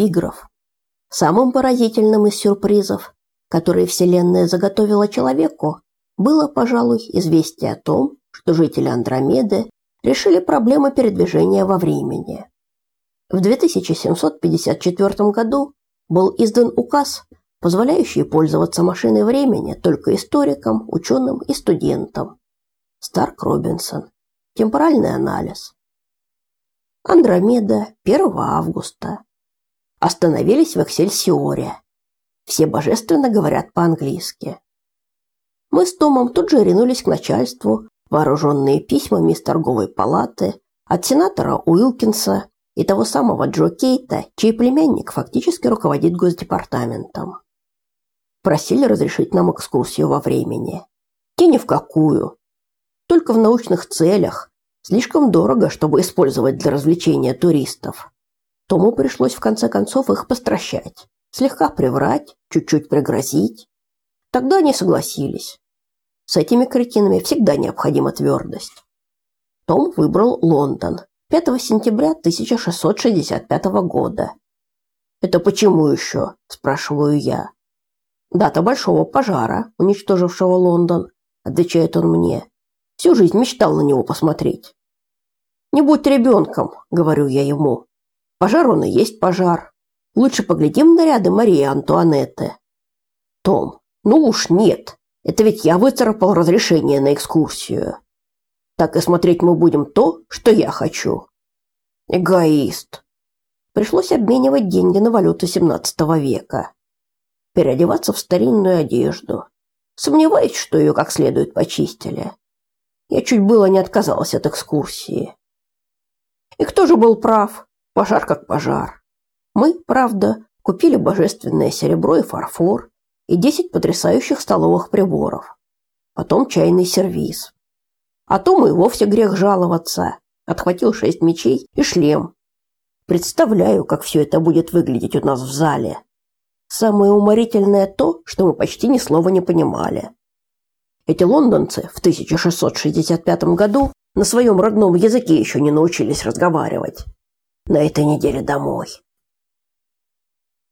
эпиграф. Самым поразительным из сюрпризов, которые Вселенная заготовила человеку, было, пожалуй, известие о том, что жители Андромеды решили проблемы передвижения во времени. В 2754 году был издан указ, позволяющий пользоваться машиной времени только историкам, ученым и студентам. Старк Робинсон. Темпоральный анализ. Андромеда, 1 августа. Остановились в Эксельсиоре. Все божественно говорят по-английски. Мы с Томом тут же ринулись к начальству, вооруженные письмами из торговой палаты, от сенатора Уилкинса и того самого Джо Кейта, чей племянник фактически руководит госдепартаментом. Просили разрешить нам экскурсию во времени. Те ни в какую. Только в научных целях. Слишком дорого, чтобы использовать для развлечения туристов. Тому пришлось в конце концов их постращать. Слегка приврать, чуть-чуть пригрозить. Тогда они согласились. С этими кретинами всегда необходима твердость. Том выбрал Лондон, 5 сентября 1665 года. «Это почему еще?» – спрашиваю я. «Дата большого пожара, уничтожившего Лондон», – отвечает он мне. «Всю жизнь мечтал на него посмотреть». «Не будь ребенком», – говорю я ему. «Пожар он и есть пожар. Лучше поглядим наряды Марии Антуанетты». «Том, ну уж нет, это ведь я выцарапал разрешение на экскурсию» так и смотреть мы будем то, что я хочу. Эгоист. Пришлось обменивать деньги на валюту 17 века. Переодеваться в старинную одежду. Сомневаюсь, что ее как следует почистили. Я чуть было не отказалась от экскурсии. И кто же был прав? Пожар как пожар. Мы, правда, купили божественное серебро и фарфор и 10 потрясающих столовых приборов. Потом чайный сервиз. А то и вовсе грех жаловаться. Отхватил шесть мечей и шлем. Представляю, как все это будет выглядеть у нас в зале. Самое уморительное то, что мы почти ни слова не понимали. Эти лондонцы в 1665 году на своем родном языке еще не научились разговаривать. На этой неделе домой.